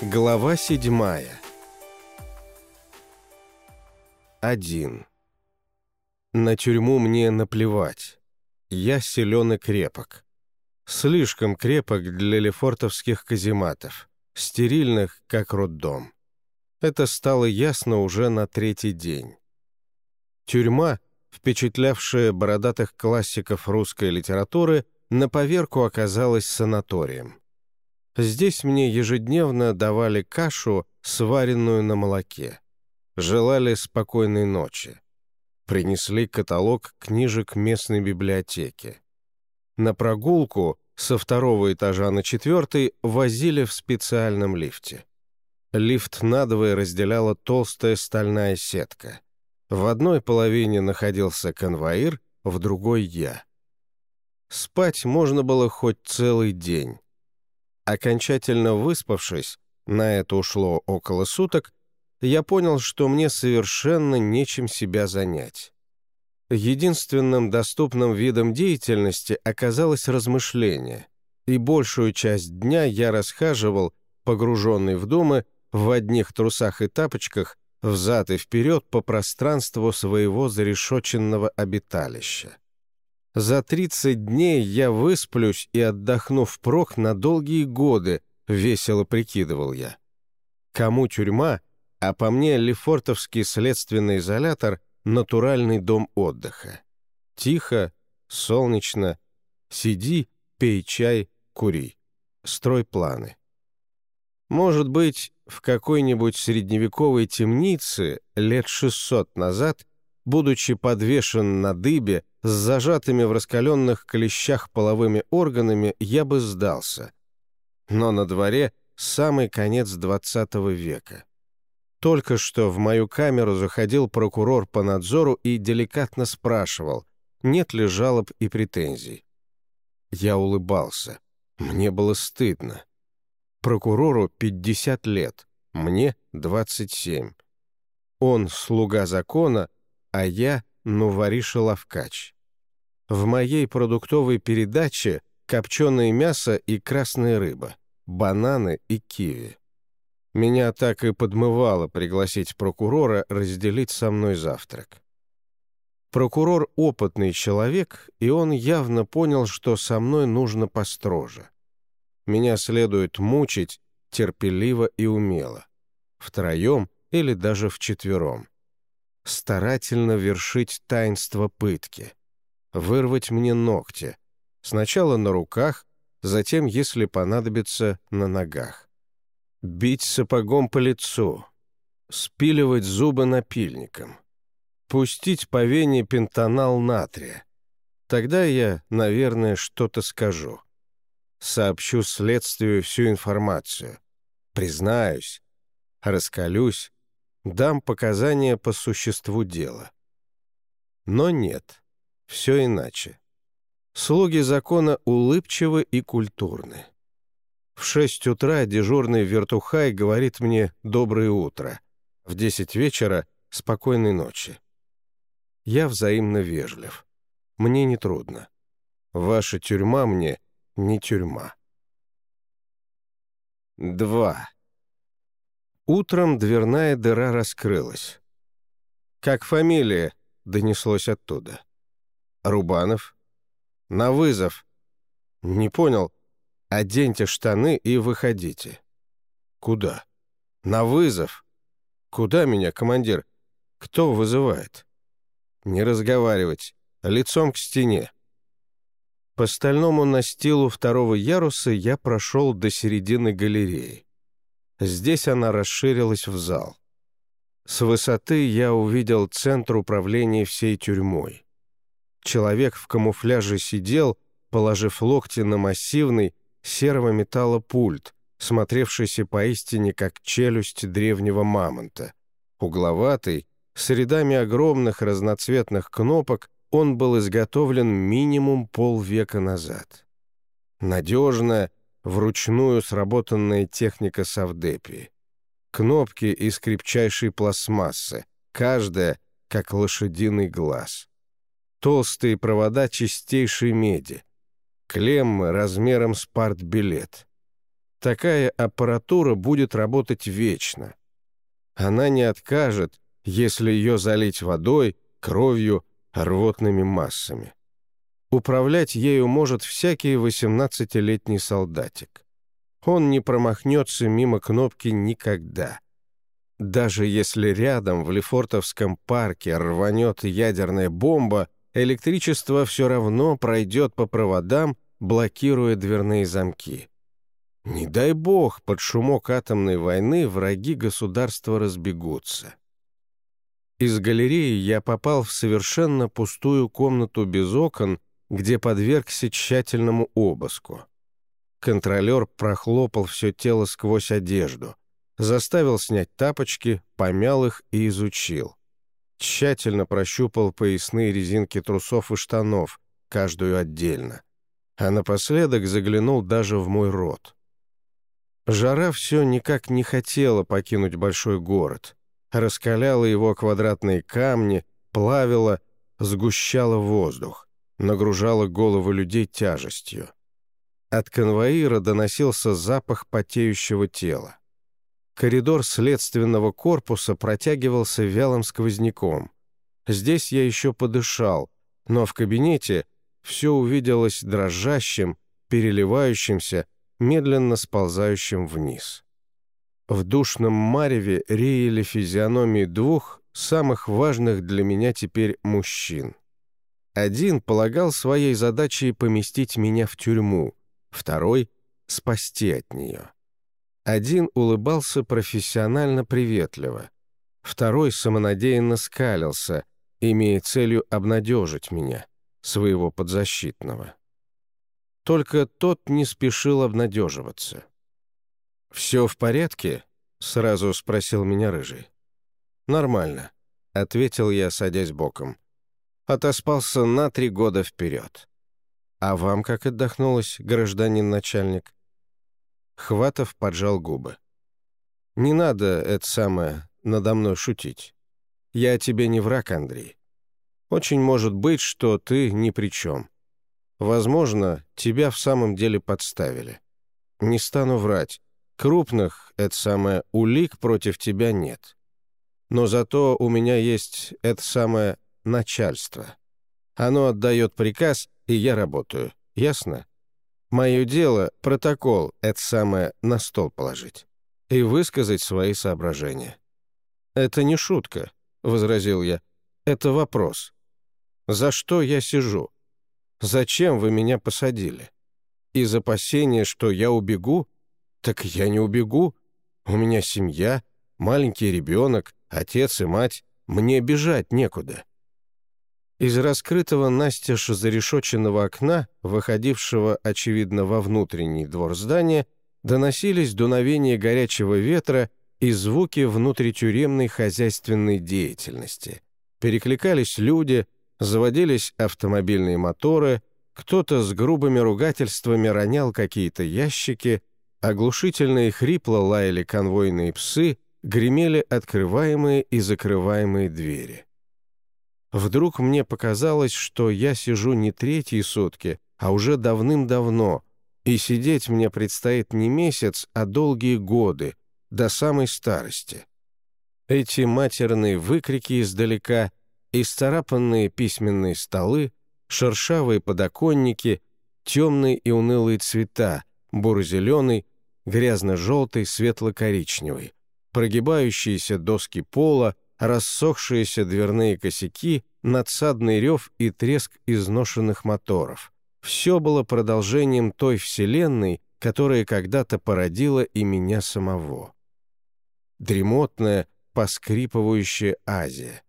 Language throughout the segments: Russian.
Глава седьмая. Один. На тюрьму мне наплевать. Я силен и крепок. Слишком крепок для лефортовских казематов, стерильных, как роддом. Это стало ясно уже на третий день. Тюрьма, впечатлявшая бородатых классиков русской литературы, на поверку оказалась санаторием. Здесь мне ежедневно давали кашу, сваренную на молоке. Желали спокойной ночи. Принесли каталог книжек местной библиотеки. На прогулку со второго этажа на четвертый возили в специальном лифте. Лифт надвое разделяла толстая стальная сетка. В одной половине находился конвоир, в другой — я. Спать можно было хоть целый день. Окончательно выспавшись, на это ушло около суток, я понял, что мне совершенно нечем себя занять. Единственным доступным видом деятельности оказалось размышление, и большую часть дня я расхаживал, погруженный в думы, в одних трусах и тапочках, взад и вперед по пространству своего зарешоченного обиталища. За 30 дней я высплюсь и отдохну впрок на долгие годы, весело прикидывал я. Кому тюрьма, а по мне Лефортовский следственный изолятор — натуральный дом отдыха. Тихо, солнечно, сиди, пей чай, кури. Строй планы. Может быть, в какой-нибудь средневековой темнице лет 600 назад, будучи подвешен на дыбе, с зажатыми в раскаленных клещах половыми органами я бы сдался. Но на дворе самый конец XX века. Только что в мою камеру заходил прокурор по надзору и деликатно спрашивал, нет ли жалоб и претензий. Я улыбался. Мне было стыдно. Прокурору 50 лет, мне 27. Он слуга закона, а я но Вариша Лавкач. В моей продуктовой передаче копченое мясо и красная рыба, бананы и киви. Меня так и подмывало пригласить прокурора разделить со мной завтрак. Прокурор — опытный человек, и он явно понял, что со мной нужно построже. Меня следует мучить терпеливо и умело. Втроем или даже вчетвером старательно вершить таинство пытки, вырвать мне ногти, сначала на руках, затем, если понадобится, на ногах. Бить сапогом по лицу, спиливать зубы напильником, пустить по вене пентонал натрия. Тогда я, наверное, что-то скажу. Сообщу следствию всю информацию. Признаюсь, раскалюсь, дам показания по существу дела. Но нет, все иначе. Слуги закона улыбчивы и культурны. В шесть утра дежурный вертухай говорит мне «доброе утро», в десять вечера «спокойной ночи». Я взаимно вежлив. Мне не трудно. Ваша тюрьма мне не тюрьма. 2. Утром дверная дыра раскрылась. «Как фамилия?» — донеслось оттуда. «Рубанов?» «На вызов». «Не понял. Оденьте штаны и выходите». «Куда?» «На вызов». «Куда меня, командир? Кто вызывает?» «Не разговаривать. Лицом к стене». По стальному настилу второго яруса я прошел до середины галереи. Здесь она расширилась в зал. С высоты я увидел центр управления всей тюрьмой. Человек в камуфляже сидел, положив локти на массивный серого металла пульт, смотревшийся поистине как челюсть древнего мамонта. Угловатый, с рядами огромных разноцветных кнопок, он был изготовлен минимум полвека назад. Надежно, вручную сработанная техника Савдепи. Кнопки из крепчайшей пластмассы, каждая как лошадиный глаз. Толстые провода чистейшей меди. Клеммы размером с партбилет. Такая аппаратура будет работать вечно. Она не откажет, если ее залить водой, кровью, рвотными массами. Управлять ею может всякий 18-летний солдатик. Он не промахнется мимо кнопки никогда. Даже если рядом в Лефортовском парке рванет ядерная бомба, электричество все равно пройдет по проводам, блокируя дверные замки. Не дай бог, под шумок атомной войны враги государства разбегутся. Из галереи я попал в совершенно пустую комнату без окон, где подвергся тщательному обыску. Контролер прохлопал все тело сквозь одежду, заставил снять тапочки, помял их и изучил. Тщательно прощупал поясные резинки трусов и штанов, каждую отдельно. А напоследок заглянул даже в мой рот. Жара все никак не хотела покинуть большой город. Раскаляла его квадратные камни, плавила, сгущала воздух, нагружала головы людей тяжестью. От конвоира доносился запах потеющего тела. Коридор следственного корпуса протягивался вялым сквозняком. Здесь я еще подышал, но в кабинете все увиделось дрожащим, переливающимся, медленно сползающим вниз. В душном мареве реяли физиономии двух самых важных для меня теперь мужчин. Один полагал своей задачей поместить меня в тюрьму, второй — спасти от нее. Один улыбался профессионально приветливо, второй самонадеянно скалился, имея целью обнадежить меня, своего подзащитного. Только тот не спешил обнадеживаться. «Все в порядке?» — сразу спросил меня Рыжий. «Нормально», — ответил я, садясь боком. Отоспался на три года вперед. «А вам как отдохнулось, гражданин начальник?» Хватов поджал губы. «Не надо, это самое, надо мной шутить. Я тебе не враг, Андрей. Очень может быть, что ты ни при чем. Возможно, тебя в самом деле подставили. Не стану врать. Крупных, это самое, улик против тебя нет. Но зато у меня есть это самое начальство. Оно отдает приказ, и я работаю. Ясно? Мое дело — протокол, это самое, на стол положить. И высказать свои соображения. «Это не шутка», — возразил я. «Это вопрос. За что я сижу? Зачем вы меня посадили? Из опасения, что я убегу? Так я не убегу. У меня семья, маленький ребенок, отец и мать. Мне бежать некуда». Из раскрытого настежь зарешоченного окна, выходившего, очевидно, во внутренний двор здания, доносились дуновения горячего ветра и звуки внутритюремной хозяйственной деятельности. Перекликались люди, заводились автомобильные моторы, кто-то с грубыми ругательствами ронял какие-то ящики, оглушительно и хрипло лаяли конвойные псы, гремели открываемые и закрываемые двери. Вдруг мне показалось, что я сижу не третьи сутки, а уже давным-давно, и сидеть мне предстоит не месяц, а долгие годы, до самой старости. Эти матерные выкрики издалека, исцарапанные письменные столы, шершавые подоконники, темные и унылые цвета, буро-зеленый, грязно-желтый, светло-коричневый, прогибающиеся доски пола, рассохшиеся дверные косяки, надсадный рев и треск изношенных моторов. Все было продолжением той вселенной, которая когда-то породила и меня самого. Дремотная, поскрипывающая Азия,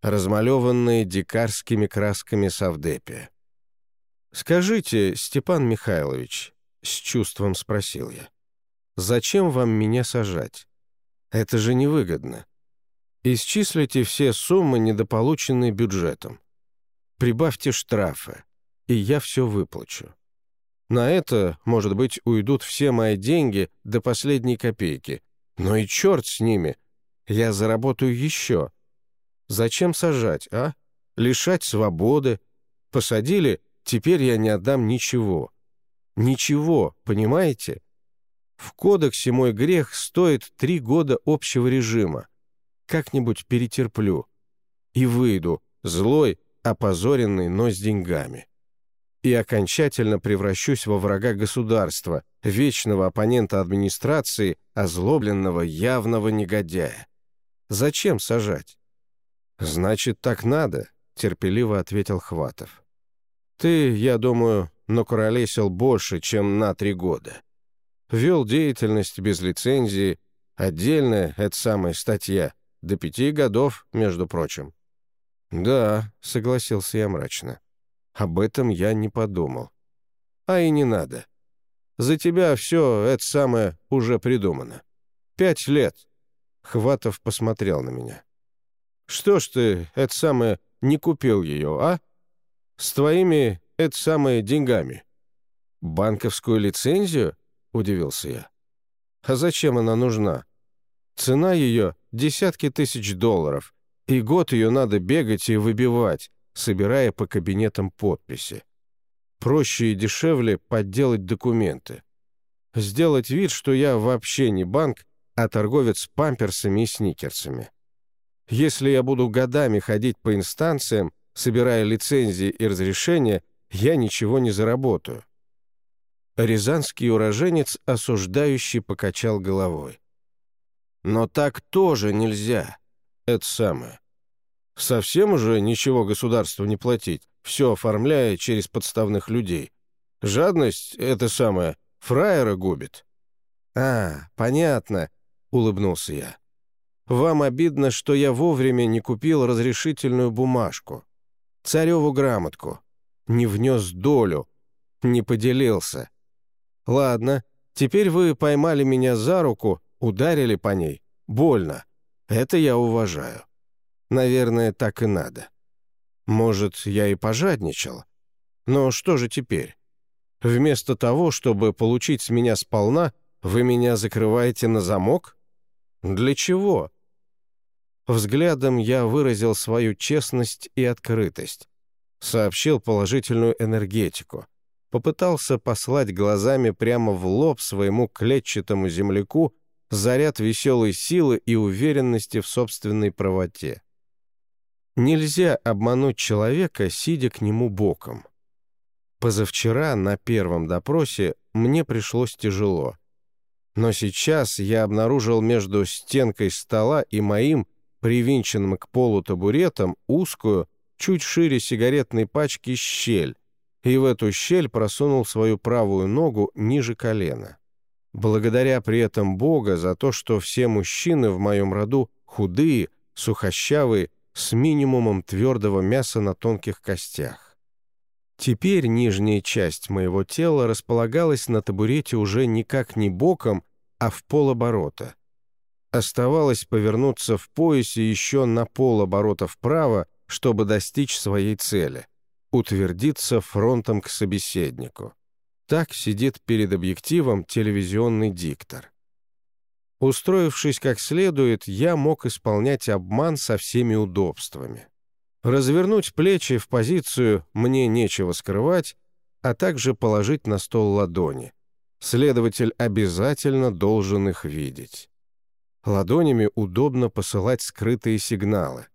размалеванная дикарскими красками Савдепия. «Скажите, Степан Михайлович», — с чувством спросил я, — «зачем вам меня сажать? Это же невыгодно. Исчислите все суммы, недополученные бюджетом. Прибавьте штрафы, и я все выплачу. На это, может быть, уйдут все мои деньги до последней копейки. Но и черт с ними. Я заработаю еще. Зачем сажать, а? Лишать свободы. Посадили, теперь я не отдам ничего. Ничего, понимаете? В кодексе мой грех стоит три года общего режима. Как-нибудь перетерплю. И выйду, злой, опозоренный, но с деньгами. И окончательно превращусь во врага государства, вечного оппонента администрации, озлобленного явного негодяя. Зачем сажать? «Значит, так надо», — терпеливо ответил Хватов. «Ты, я думаю, накуролесил больше, чем на три года. Вел деятельность без лицензии, отдельная, это самая статья, до пяти годов, между прочим». «Да», — согласился я мрачно. «Об этом я не подумал». «А и не надо. За тебя все это самое уже придумано. Пять лет». Хватов посмотрел на меня. «Что ж ты, это самое, не купил ее, а? С твоими, это самое, деньгами». «Банковскую лицензию?» — удивился я. «А зачем она нужна? Цена ее — десятки тысяч долларов, и год ее надо бегать и выбивать, собирая по кабинетам подписи. Проще и дешевле подделать документы. Сделать вид, что я вообще не банк, а торговец памперсами и сникерсами. Если я буду годами ходить по инстанциям, собирая лицензии и разрешения, я ничего не заработаю. Рязанский уроженец, осуждающий, покачал головой. Но так тоже нельзя. Это самое. Совсем уже ничего государству не платить, все оформляя через подставных людей. Жадность — это самое, фраера губит. «А, понятно», — улыбнулся я. «Вам обидно, что я вовремя не купил разрешительную бумажку, цареву грамотку, не внес долю, не поделился. Ладно, теперь вы поймали меня за руку, ударили по ней. Больно. Это я уважаю. Наверное, так и надо. Может, я и пожадничал. Но что же теперь? Вместо того, чтобы получить с меня сполна, вы меня закрываете на замок? Для чего? Взглядом я выразил свою честность и открытость. Сообщил положительную энергетику. Попытался послать глазами прямо в лоб своему клетчатому земляку заряд веселой силы и уверенности в собственной правоте. Нельзя обмануть человека, сидя к нему боком. Позавчера на первом допросе мне пришлось тяжело. Но сейчас я обнаружил между стенкой стола и моим, привинченным к полу табуретом, узкую, чуть шире сигаретной пачки щель, и в эту щель просунул свою правую ногу ниже колена. Благодаря при этом Бога за то, что все мужчины в моем роду худые, сухощавые с минимумом твердого мяса на тонких костях. Теперь нижняя часть моего тела располагалась на табурете уже никак не боком, а в полоборота. Оставалось повернуться в поясе еще на полоборота вправо, чтобы достичь своей цели — утвердиться фронтом к собеседнику. Так сидит перед объективом телевизионный диктор. Устроившись как следует, я мог исполнять обман со всеми удобствами. Развернуть плечи в позицию «мне нечего скрывать», а также положить на стол ладони. Следователь обязательно должен их видеть. Ладонями удобно посылать скрытые сигналы.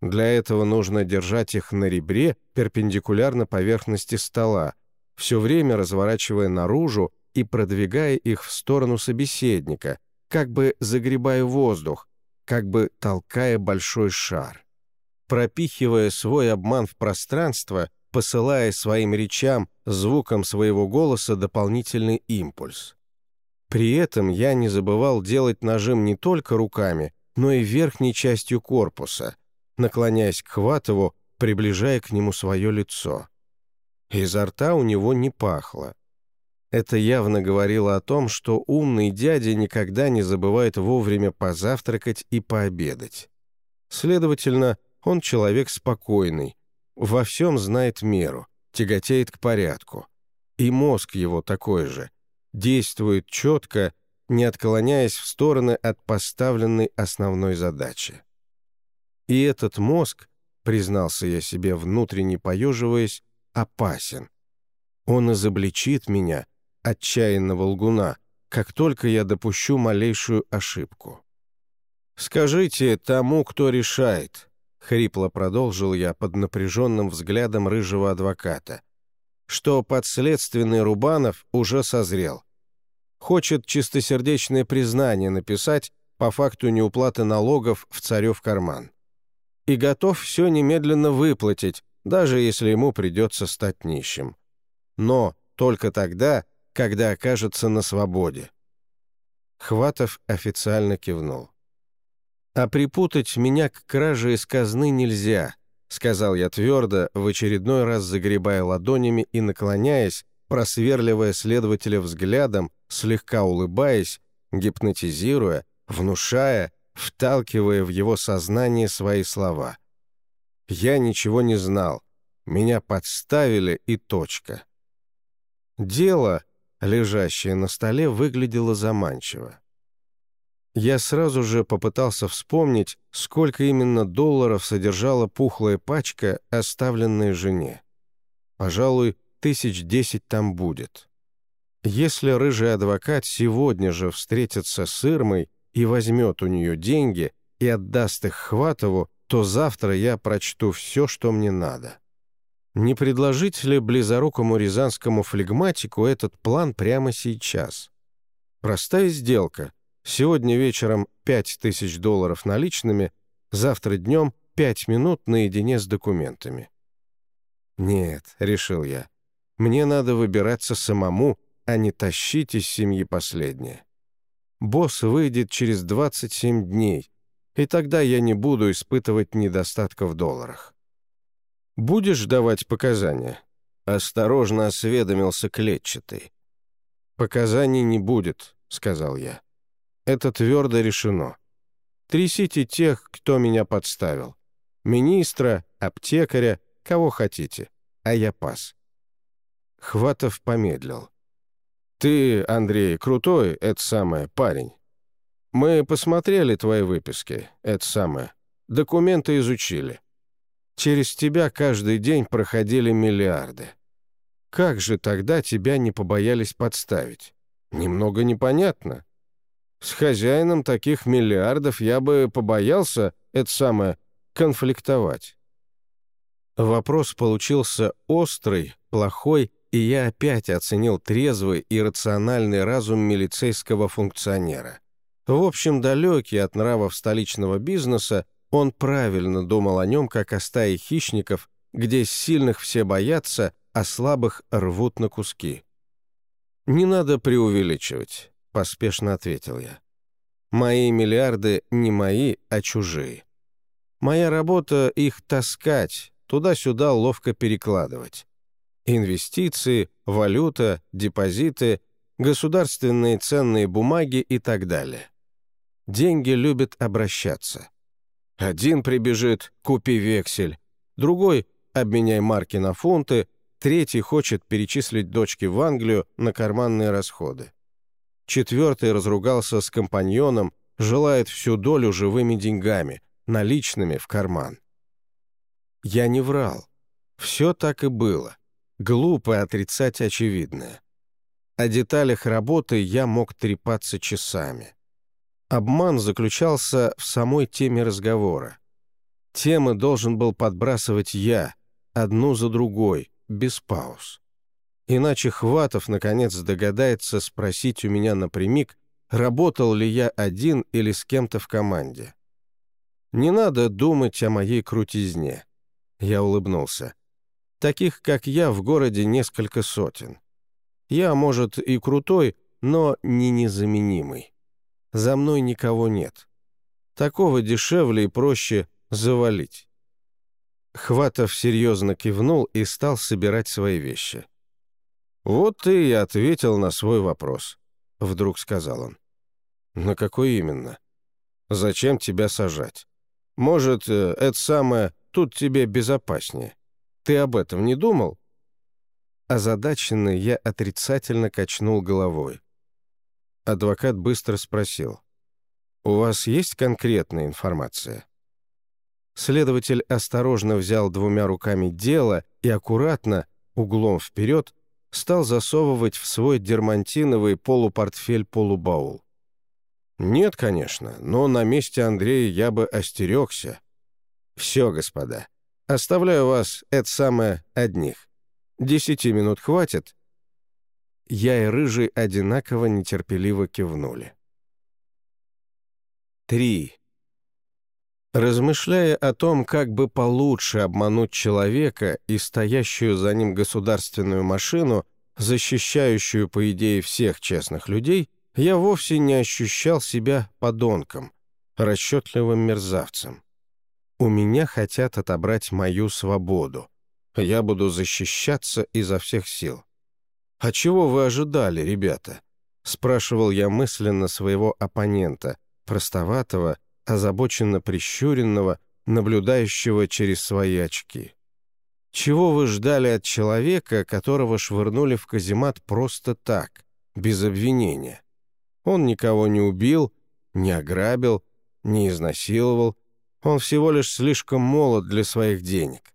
Для этого нужно держать их на ребре перпендикулярно поверхности стола, все время разворачивая наружу и продвигая их в сторону собеседника, как бы загребая воздух, как бы толкая большой шар. Пропихивая свой обман в пространство, посылая своим речам, звуком своего голоса дополнительный импульс. При этом я не забывал делать нажим не только руками, но и верхней частью корпуса, наклоняясь к Хватову, приближая к нему свое лицо. Изо рта у него не пахло. Это явно говорило о том, что умный дядя никогда не забывает вовремя позавтракать и пообедать. Следовательно, он человек спокойный, во всем знает меру, тяготеет к порядку. И мозг его такой же, действует четко, не отклоняясь в стороны от поставленной основной задачи. И этот мозг, признался я себе, внутренне поеживаясь, опасен. Он изобличит меня, отчаянного лгуна, как только я допущу малейшую ошибку. «Скажите тому, кто решает», — хрипло продолжил я под напряженным взглядом рыжего адвоката, что подследственный Рубанов уже созрел. Хочет чистосердечное признание написать по факту неуплаты налогов в царев карман. И готов все немедленно выплатить, даже если ему придется стать нищим. Но только тогда, когда окажется на свободе. Хватов официально кивнул. «А припутать меня к краже из казны нельзя», — сказал я твердо, в очередной раз загребая ладонями и наклоняясь, просверливая следователя взглядом, слегка улыбаясь, гипнотизируя, внушая, вталкивая в его сознание свои слова. Я ничего не знал. Меня подставили и точка. Дело, лежащее на столе, выглядело заманчиво. Я сразу же попытался вспомнить, сколько именно долларов содержала пухлая пачка, оставленная жене. Пожалуй, тысяч десять там будет. Если рыжий адвокат сегодня же встретится с Ирмой и возьмет у нее деньги и отдаст их Хватову, то завтра я прочту все, что мне надо. Не предложить ли близорукому рязанскому флегматику этот план прямо сейчас? Простая сделка. Сегодня вечером 5000 долларов наличными, завтра днем 5 минут наедине с документами. «Нет», — решил я, — «мне надо выбираться самому, а не тащить из семьи последнее. Босс выйдет через 27 дней, и тогда я не буду испытывать недостатка в долларах. «Будешь давать показания?» — осторожно осведомился клетчатый. «Показаний не будет», — сказал я. «Это твердо решено. Трясите тех, кто меня подставил. Министра, аптекаря, кого хотите, а я пас». Хватов помедлил. «Ты, Андрей, крутой, это самое, парень. Мы посмотрели твои выписки, это самое. Документы изучили. Через тебя каждый день проходили миллиарды. Как же тогда тебя не побоялись подставить? Немного непонятно. С хозяином таких миллиардов я бы побоялся, это самое, конфликтовать. Вопрос получился острый, плохой и я опять оценил трезвый и рациональный разум милицейского функционера. В общем, далекий от нравов столичного бизнеса, он правильно думал о нем, как о стае хищников, где сильных все боятся, а слабых рвут на куски. «Не надо преувеличивать», — поспешно ответил я. «Мои миллиарды не мои, а чужие. Моя работа — их таскать, туда-сюда ловко перекладывать. Инвестиции, валюта, депозиты, государственные ценные бумаги и так далее. Деньги любят обращаться. Один прибежит «купи вексель», другой «обменяй марки на фунты», третий хочет перечислить дочке в Англию на карманные расходы. Четвертый разругался с компаньоном, желает всю долю живыми деньгами, наличными в карман. Я не врал. Все так и было. Глупо отрицать очевидное. О деталях работы я мог трепаться часами. Обман заключался в самой теме разговора. Темы должен был подбрасывать я, одну за другой, без пауз. Иначе Хватов, наконец, догадается спросить у меня напрямик, работал ли я один или с кем-то в команде. «Не надо думать о моей крутизне», — я улыбнулся. Таких, как я, в городе несколько сотен. Я, может, и крутой, но не незаменимый. За мной никого нет. Такого дешевле и проще завалить. Хватов серьезно кивнул и стал собирать свои вещи. «Вот ты и ответил на свой вопрос», — вдруг сказал он. «На какой именно? Зачем тебя сажать? Может, э, это самое, тут тебе безопаснее. Ты об этом не думал?» Озадаченный я отрицательно качнул головой. Адвокат быстро спросил. «У вас есть конкретная информация?» Следователь осторожно взял двумя руками дело и аккуратно, углом вперед, стал засовывать в свой дермантиновый полупортфель-полубаул. «Нет, конечно, но на месте Андрея я бы остерегся. Все, господа, оставляю вас, это самое, одних. Десяти минут хватит?» Я и Рыжий одинаково нетерпеливо кивнули. Три. Размышляя о том, как бы получше обмануть человека и стоящую за ним государственную машину, защищающую, по идее, всех честных людей, я вовсе не ощущал себя подонком, расчетливым мерзавцем. У меня хотят отобрать мою свободу. Я буду защищаться изо всех сил. «А чего вы ожидали, ребята?» — спрашивал я мысленно своего оппонента, простоватого, озабоченно прищуренного, наблюдающего через свои очки. «Чего вы ждали от человека, которого швырнули в каземат просто так, без обвинения?» Он никого не убил, не ограбил, не изнасиловал. Он всего лишь слишком молод для своих денег.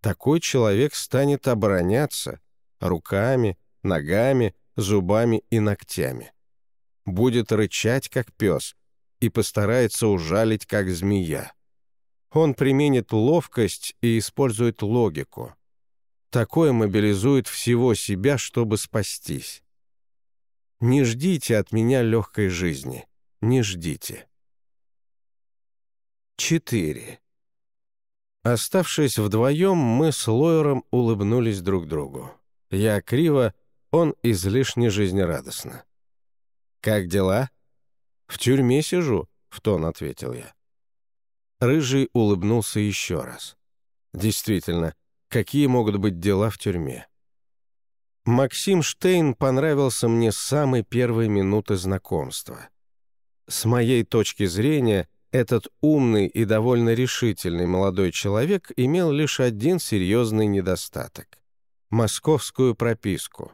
Такой человек станет обороняться руками, ногами, зубами и ногтями. Будет рычать, как пес, и постарается ужалить, как змея. Он применит ловкость и использует логику. Такое мобилизует всего себя, чтобы спастись. Не ждите от меня легкой жизни. Не ждите. 4. Оставшись вдвоем, мы с Лойером улыбнулись друг другу. Я криво, он излишне жизнерадостно. «Как дела?» «В тюрьме сижу», — в тон ответил я. Рыжий улыбнулся еще раз. «Действительно, какие могут быть дела в тюрьме?» Максим Штейн понравился мне с самой первой минуты знакомства. С моей точки зрения, этот умный и довольно решительный молодой человек имел лишь один серьезный недостаток — московскую прописку.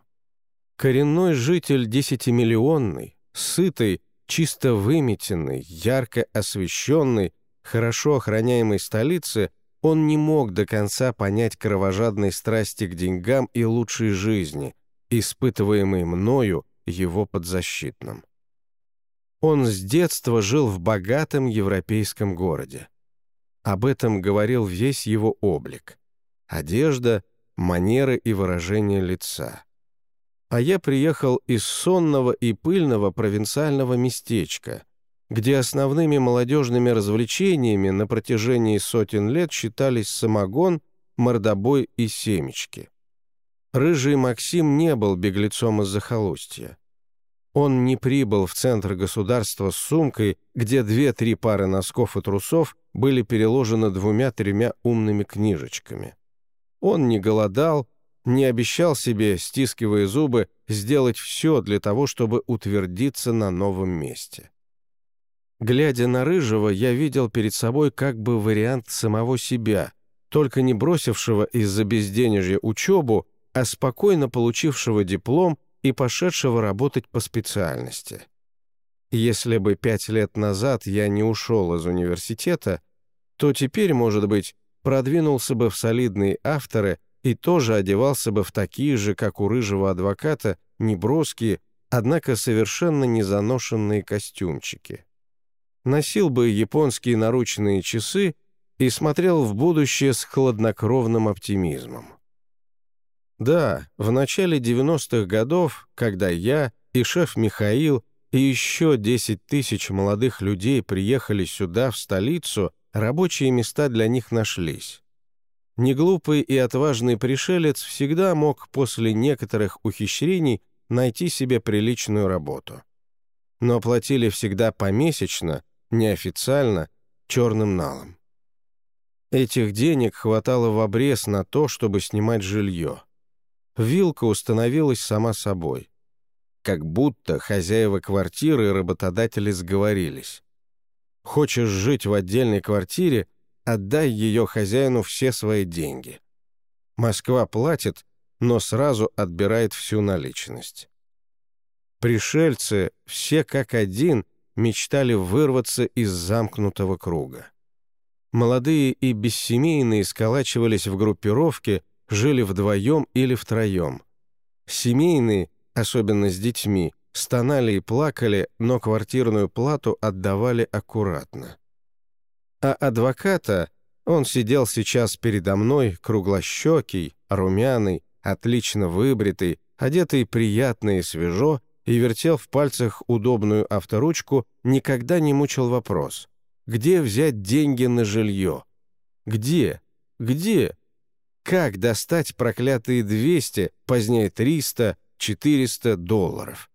Коренной житель десятимиллионный, сытый, чисто выметенный, ярко освещенный, хорошо охраняемой столицы он не мог до конца понять кровожадной страсти к деньгам и лучшей жизни, испытываемой мною его подзащитным. Он с детства жил в богатом европейском городе. Об этом говорил весь его облик. Одежда, манеры и выражение лица. А я приехал из сонного и пыльного провинциального местечка, где основными молодежными развлечениями на протяжении сотен лет считались самогон, мордобой и семечки. Рыжий Максим не был беглецом из захолустья. Он не прибыл в центр государства с сумкой, где две-три пары носков и трусов были переложены двумя-тремя умными книжечками. Он не голодал, не обещал себе, стискивая зубы, сделать все для того, чтобы утвердиться на новом месте. Глядя на Рыжего, я видел перед собой как бы вариант самого себя, только не бросившего из-за безденежья учебу, а спокойно получившего диплом и пошедшего работать по специальности. Если бы пять лет назад я не ушел из университета, то теперь, может быть, продвинулся бы в солидные авторы и тоже одевался бы в такие же, как у рыжего адвоката, неброские, однако совершенно незаношенные костюмчики носил бы японские наручные часы и смотрел в будущее с хладнокровным оптимизмом. Да, в начале 90-х годов, когда я и шеф Михаил и еще 10 тысяч молодых людей приехали сюда, в столицу, рабочие места для них нашлись. Неглупый и отважный пришелец всегда мог после некоторых ухищрений найти себе приличную работу. Но платили всегда помесячно неофициально, черным налом. Этих денег хватало в обрез на то, чтобы снимать жилье. Вилка установилась сама собой. Как будто хозяева квартиры и работодатели сговорились. Хочешь жить в отдельной квартире, отдай ее хозяину все свои деньги. Москва платит, но сразу отбирает всю наличность. Пришельцы, все как один — мечтали вырваться из замкнутого круга. Молодые и бессемейные сколачивались в группировке, жили вдвоем или втроем. Семейные, особенно с детьми, стонали и плакали, но квартирную плату отдавали аккуратно. А адвоката, он сидел сейчас передо мной, круглощекий, румяный, отлично выбритый, одетый приятно и свежо, и вертел в пальцах удобную авторучку, никогда не мучил вопрос. Где взять деньги на жилье? Где? Где? Как достать проклятые 200, позднее 300, 400 долларов?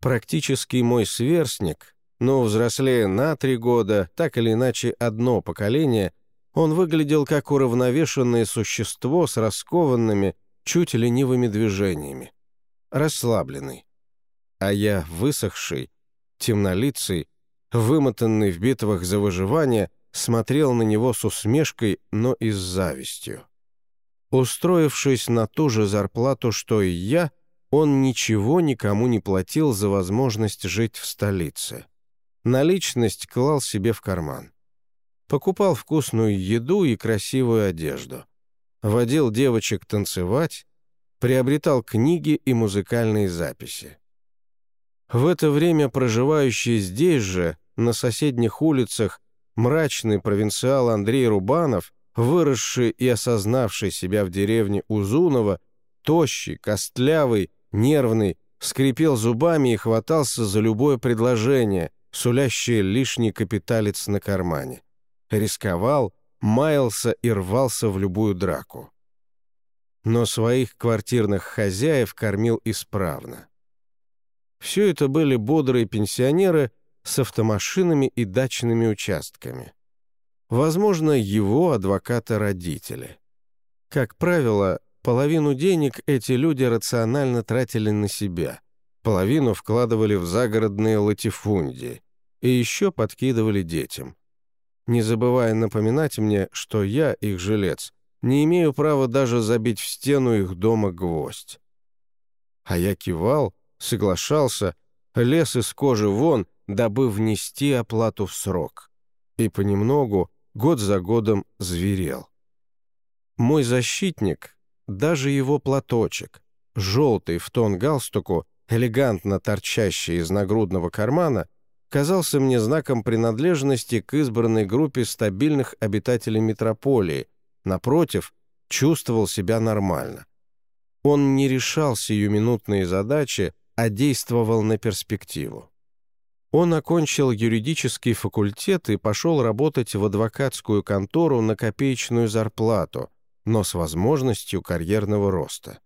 Практически мой сверстник, но взрослее на три года, так или иначе одно поколение, он выглядел как уравновешенное существо с раскованными, чуть ленивыми движениями. Расслабленный а я высохший, темнолицый, вымотанный в битвах за выживание, смотрел на него с усмешкой, но и с завистью. Устроившись на ту же зарплату, что и я, он ничего никому не платил за возможность жить в столице. Наличность клал себе в карман. Покупал вкусную еду и красивую одежду. Водил девочек танцевать, приобретал книги и музыкальные записи. В это время проживающий здесь же, на соседних улицах, мрачный провинциал Андрей Рубанов, выросший и осознавший себя в деревне Узунова, тощий, костлявый, нервный, скрипел зубами и хватался за любое предложение, сулящее лишний капиталец на кармане. Рисковал, маялся и рвался в любую драку. Но своих квартирных хозяев кормил исправно. Все это были бодрые пенсионеры с автомашинами и дачными участками. Возможно, его адвокаты-родители. Как правило, половину денег эти люди рационально тратили на себя, половину вкладывали в загородные латифундии и еще подкидывали детям. Не забывая напоминать мне, что я, их жилец, не имею права даже забить в стену их дома гвоздь. А я кивал, соглашался, лез из кожи вон, дабы внести оплату в срок. И понемногу, год за годом, зверел. Мой защитник, даже его платочек, желтый в тон галстуку, элегантно торчащий из нагрудного кармана, казался мне знаком принадлежности к избранной группе стабильных обитателей метрополии, напротив, чувствовал себя нормально. Он не решал сиюминутные задачи, а действовал на перспективу. Он окончил юридический факультет и пошел работать в адвокатскую контору на копеечную зарплату, но с возможностью карьерного роста.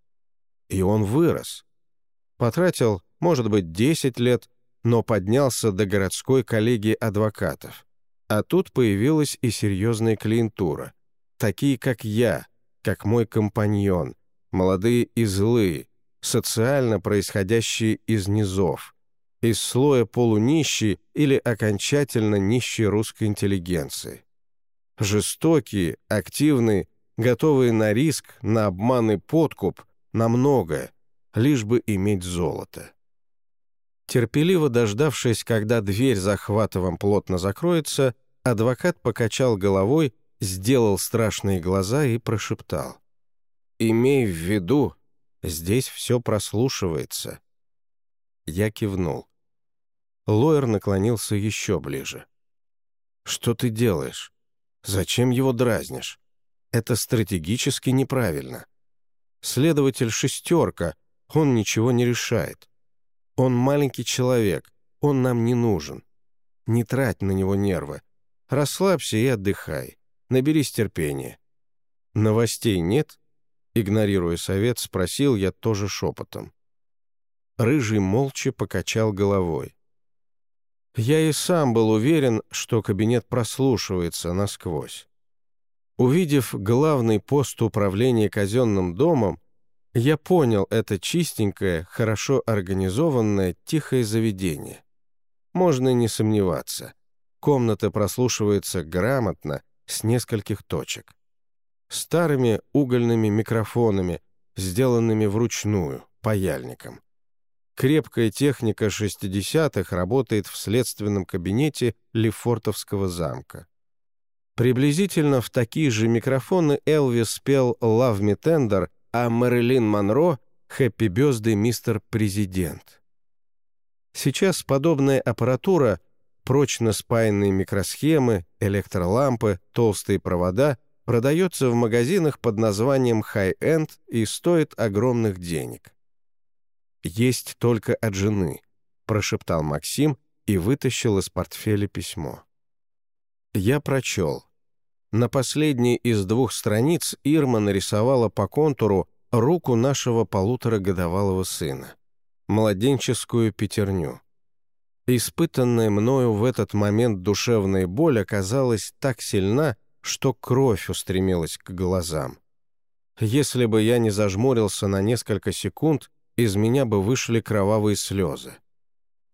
И он вырос. Потратил, может быть, 10 лет, но поднялся до городской коллегии адвокатов. А тут появилась и серьезная клиентура. Такие, как я, как мой компаньон, молодые и злые, социально происходящие из низов, из слоя полунищей или окончательно нищей русской интеллигенции. Жестокие, активные, готовые на риск, на обман и подкуп, на многое, лишь бы иметь золото. Терпеливо дождавшись, когда дверь захватовым плотно закроется, адвокат покачал головой, сделал страшные глаза и прошептал. «Имей в виду, Здесь все прослушивается». Я кивнул. Лоер наклонился еще ближе. «Что ты делаешь? Зачем его дразнишь? Это стратегически неправильно. Следователь шестерка, он ничего не решает. Он маленький человек, он нам не нужен. Не трать на него нервы. Расслабься и отдыхай. Наберись терпения. Новостей нет?» Игнорируя совет, спросил я тоже шепотом. Рыжий молча покачал головой. Я и сам был уверен, что кабинет прослушивается насквозь. Увидев главный пост управления казенным домом, я понял это чистенькое, хорошо организованное, тихое заведение. Можно не сомневаться. Комната прослушивается грамотно, с нескольких точек старыми угольными микрофонами, сделанными вручную, паяльником. Крепкая техника 60-х работает в следственном кабинете Лефортовского замка. Приблизительно в такие же микрофоны Элвис спел «Love Me Tender», а Мэрилин Монро «Хэппи Бёзды, мистер Президент». Сейчас подобная аппаратура, прочно спаянные микросхемы, электролампы, толстые провода продается в магазинах под названием «High-End» и стоит огромных денег. «Есть только от жены», — прошептал Максим и вытащил из портфеля письмо. Я прочел. На последней из двух страниц Ирма нарисовала по контуру руку нашего полуторагодовалого сына, младенческую пятерню. Испытанная мною в этот момент душевная боль оказалась так сильна, что кровь устремилась к глазам. Если бы я не зажмурился на несколько секунд, из меня бы вышли кровавые слезы.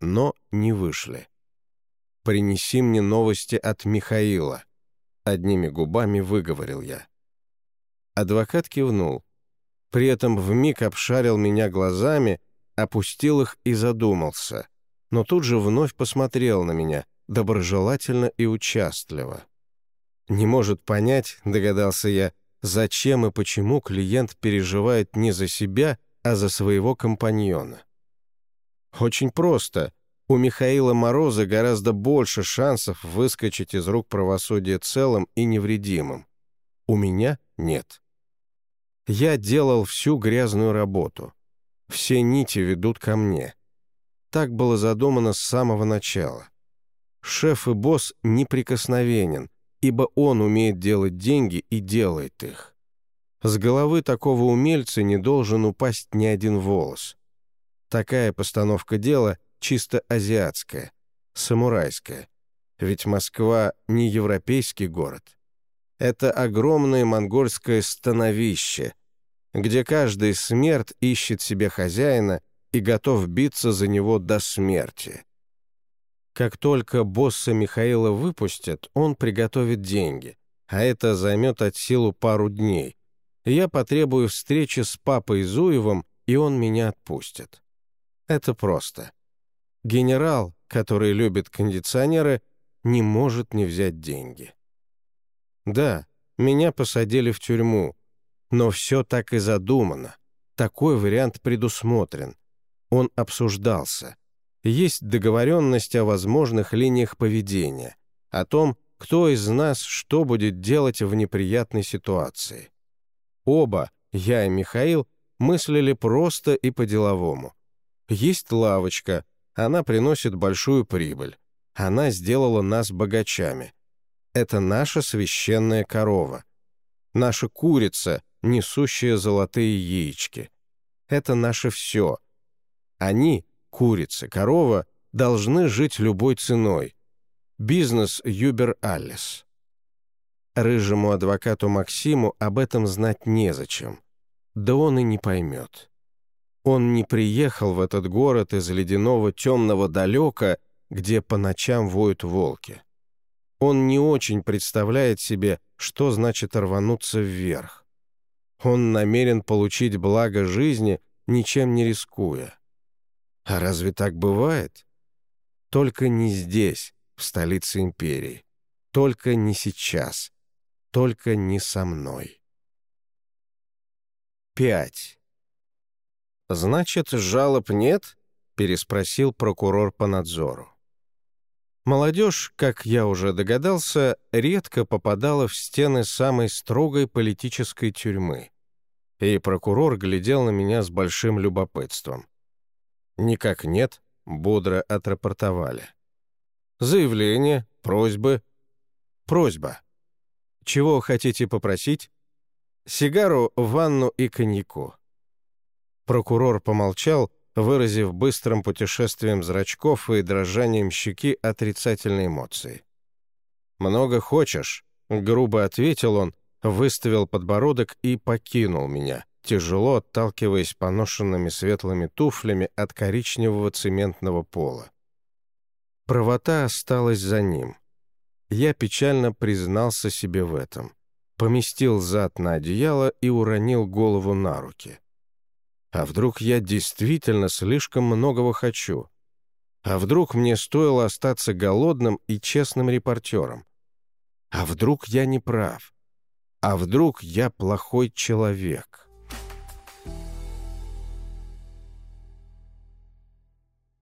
Но не вышли. «Принеси мне новости от Михаила», — одними губами выговорил я. Адвокат кивнул. При этом вмиг обшарил меня глазами, опустил их и задумался, но тут же вновь посмотрел на меня, доброжелательно и участливо. Не может понять, догадался я, зачем и почему клиент переживает не за себя, а за своего компаньона. Очень просто. У Михаила Мороза гораздо больше шансов выскочить из рук правосудия целым и невредимым. У меня нет. Я делал всю грязную работу. Все нити ведут ко мне. Так было задумано с самого начала. Шеф и босс неприкосновенен, ибо он умеет делать деньги и делает их. С головы такого умельца не должен упасть ни один волос. Такая постановка дела чисто азиатская, самурайская. Ведь Москва не европейский город. Это огромное монгольское становище, где каждый смерть ищет себе хозяина и готов биться за него до смерти. Как только босса Михаила выпустят, он приготовит деньги, а это займет от силу пару дней, я потребую встречи с папой Зуевым, и он меня отпустит. Это просто. Генерал, который любит кондиционеры, не может не взять деньги. Да, меня посадили в тюрьму, но все так и задумано. Такой вариант предусмотрен. Он обсуждался. Есть договоренность о возможных линиях поведения, о том, кто из нас что будет делать в неприятной ситуации. Оба, я и Михаил, мыслили просто и по-деловому. Есть лавочка, она приносит большую прибыль. Она сделала нас богачами. Это наша священная корова. Наша курица, несущая золотые яички. Это наше все. Они, курица, корова, должны жить любой ценой. Бизнес Юбер Аллес. Рыжему адвокату Максиму об этом знать незачем. Да он и не поймет. Он не приехал в этот город из ледяного темного далека, где по ночам воют волки. Он не очень представляет себе, что значит рвануться вверх. Он намерен получить благо жизни, ничем не рискуя. А разве так бывает? Только не здесь, в столице империи. Только не сейчас только не со мной. 5. «Значит, жалоб нет?» — переспросил прокурор по надзору. Молодежь, как я уже догадался, редко попадала в стены самой строгой политической тюрьмы. И прокурор глядел на меня с большим любопытством. «Никак нет», — бодро отрапортовали. «Заявление, просьбы». «Просьба», чего хотите попросить? Сигару, ванну и коньяку». Прокурор помолчал, выразив быстрым путешествием зрачков и дрожанием щеки отрицательные эмоции. «Много хочешь?» — грубо ответил он, выставил подбородок и покинул меня, тяжело отталкиваясь поношенными светлыми туфлями от коричневого цементного пола. Правота осталась за ним. Я печально признался себе в этом. Поместил зад на одеяло и уронил голову на руки. А вдруг я действительно слишком многого хочу? А вдруг мне стоило остаться голодным и честным репортером? А вдруг я не прав? А вдруг я плохой человек?»